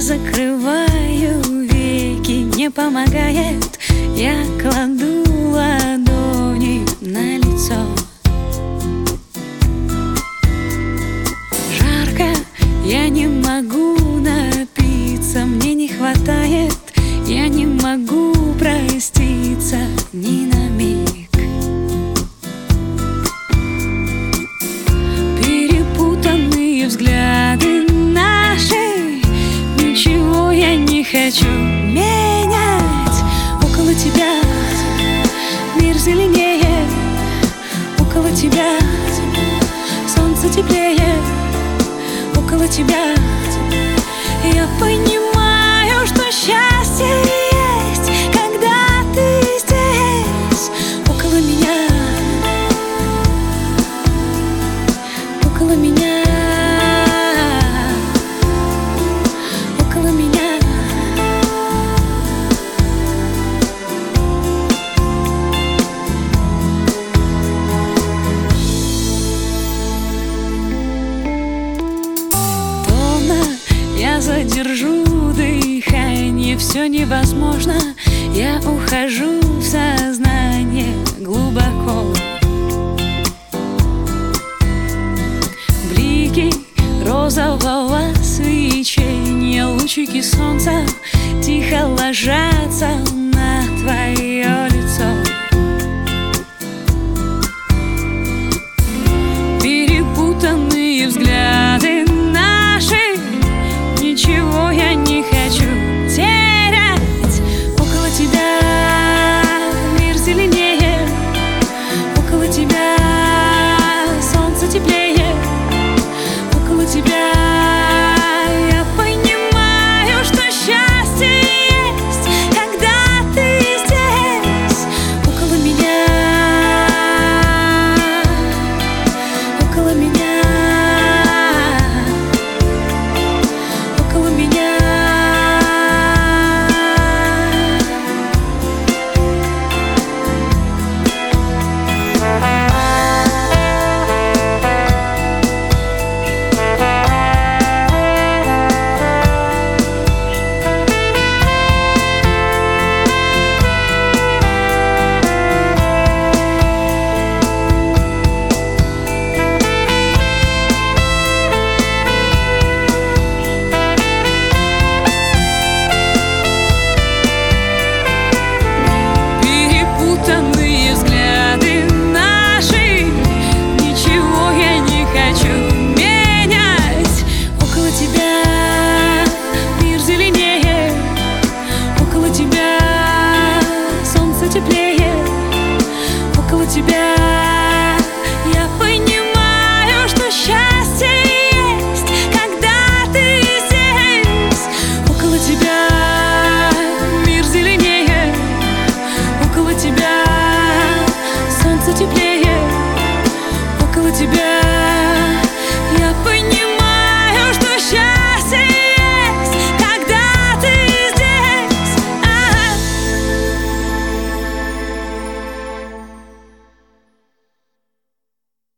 Закрываю веки, не помогает. Я кладу ладони на лицо. Жарко, я не могу напиться Мне не хватает, я не могу проститься хочу менять. Около тебя мир зеленее. Около тебя солнце теплее. Около тебя я понимаю, задержу дыхание Все невозможно. Я ухожу в сознание глубоко. Блики розового свечения Лучики солнца тихо ложатся тебя